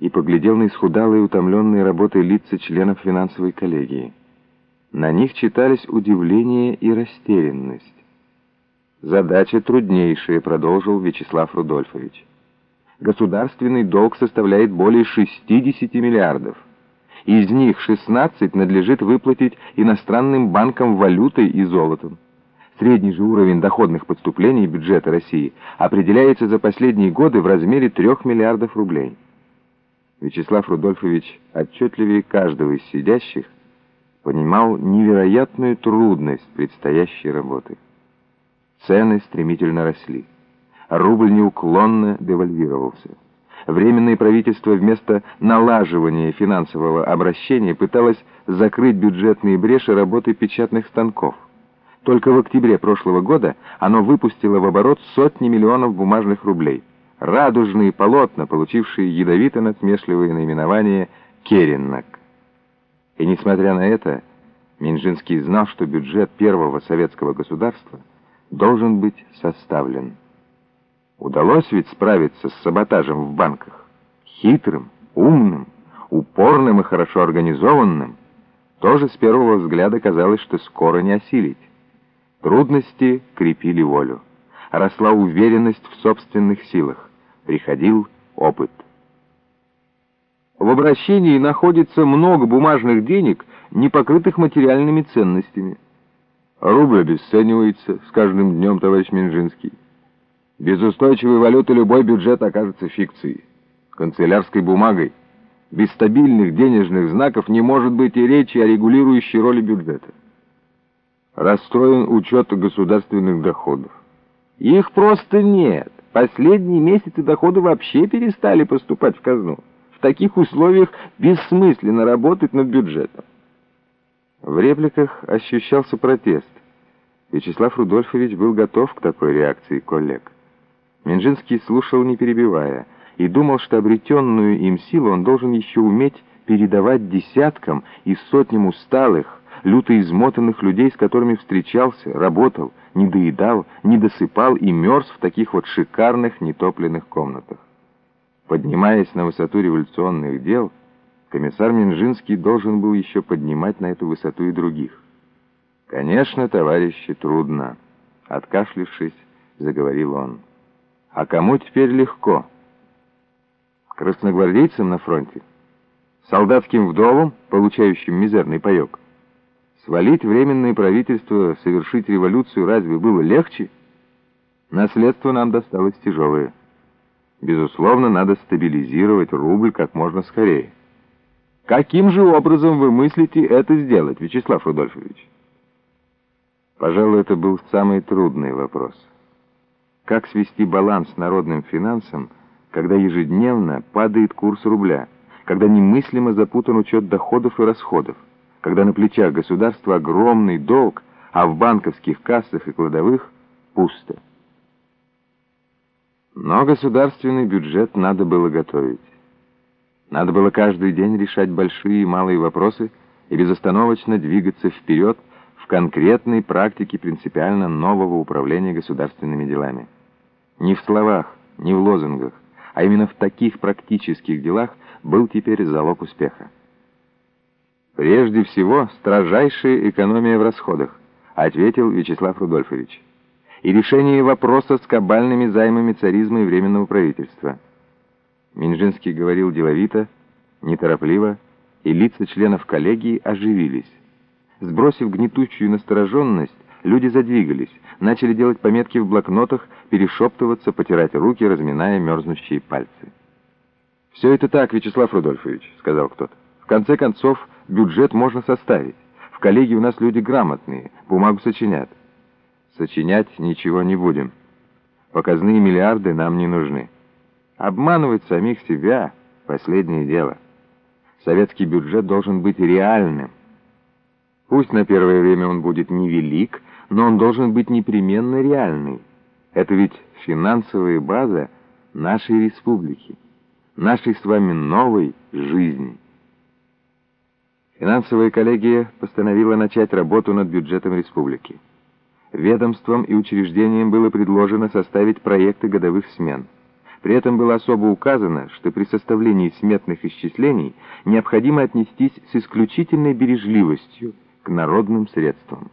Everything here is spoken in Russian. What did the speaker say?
и поглядел на исхудалые, утомленные работой лица членов финансовой коллегии. На них читались удивление и растерянность. «Задача труднейшая», — продолжил Вячеслав Рудольфович. «Государственный долг составляет более 60 миллиардов. Из них 16 надлежит выплатить иностранным банкам валютой и золотом. Средний же уровень доходных поступлений бюджета России определяется за последние годы в размере 3 миллиардов рублей». Вячеслав Рудольфович отчетливее каждого из сидящих понимал невероятную трудность предстоящей работы. Цены стремительно росли. Рубль неуклонно девальвировался. Временное правительство вместо налаживания финансового обращения пыталось закрыть бюджетные бреши работой печатных станков. Только в октябре прошлого года оно выпустило в оборот сотни миллионов бумажных рублей. Радужные полотна, получившие ядовито-насмешливое наименование «Кереннак». И несмотря на это, Минжинский знал, что бюджет первого советского государства должен быть составлен. Удалось ведь справиться с саботажем в банках. Хитрым, умным, упорным и хорошо организованным. Тоже с первого взгляда казалось, что скоро не осилить. Трудности крепили волю. Росла уверенность в собственных силах. Приходил опыт. В обращении находится много бумажных денег, не покрытых материальными ценностями. Рубль обесценивается с каждым днем, товарищ Минжинский. Без устойчивой валюты любой бюджет окажется фикцией, канцелярской бумагой. Без стабильных денежных знаков не может быть и речи о регулирующей роли бюджета. Расстроен учет государственных доходов. Их просто нет. Последние месяцы доходы вообще перестали поступать в казну. В таких условиях бессмысленно работать над бюджетом. В репликах ощущался протест. Вячеслав Рудольфович был готов к такой реакции коллег. Минжинский слушал, не перебивая, и думал, что обретенную им силу он должен еще уметь передавать десяткам и сотням усталых, люто измотанных людей, с которыми встречался, работал, не доедал, не досыпал и мерз в таких вот шикарных нетопленных комнатах. Поднимаясь на высоту революционных дел, комиссар Минжинский должен был еще поднимать на эту высоту и других. «Конечно, товарищи, трудно», — откашлившись, заговорил он. «А кому теперь легко? Красногвардейцам на фронте? Солдатским вдовам, получающим мизерный паек? Свалить временное правительство, совершить революцию разве было легче? Наследство нам досталось тяжелое». Безусловно, надо стабилизировать рубль как можно скорее. Каким же образом вы мыслите это сделать, Вячеслав Рудольфович? Пожалуй, это был самый трудный вопрос. Как свести баланс народным финансам, когда ежедневно падает курс рубля, когда немыслимо запутан учет доходов и расходов, когда на плечах государства огромный долг, а в банковских кассах и кладовых пусто. Но государственный бюджет надо было готовить. Надо было каждый день решать большие и малые вопросы и безостановочно двигаться вперед в конкретной практике принципиально нового управления государственными делами. Не в словах, не в лозунгах, а именно в таких практических делах был теперь залог успеха. «Прежде всего, строжайшая экономия в расходах», ответил Вячеслав Рудольфович и решение вопроса с кабальными займами царизма и Временного правительства. Минжинский говорил деловито, неторопливо, и лица членов коллегии оживились. Сбросив гнетущую настороженность, люди задвигались, начали делать пометки в блокнотах, перешептываться, потирать руки, разминая мерзнущие пальцы. «Все это так, Вячеслав Рудольфович», — сказал кто-то. «В конце концов, бюджет можно составить. В коллегии у нас люди грамотные, бумагу сочинят. Сочинять ничего не будем. Показные миллиарды нам не нужны. Обманывать самих себя — последнее дело. Советский бюджет должен быть реальным. Пусть на первое время он будет невелик, но он должен быть непременно реальный. Это ведь финансовая база нашей республики, нашей с вами новой жизни. Финансовая коллегия постановила начать работу над бюджетом республики ведомствам и учреждениям было предложено составить проекты годовых смен. При этом было особо указано, что при составлении сметных исчислений необходимо отнестись с исключительной бережливостью к народным средствам.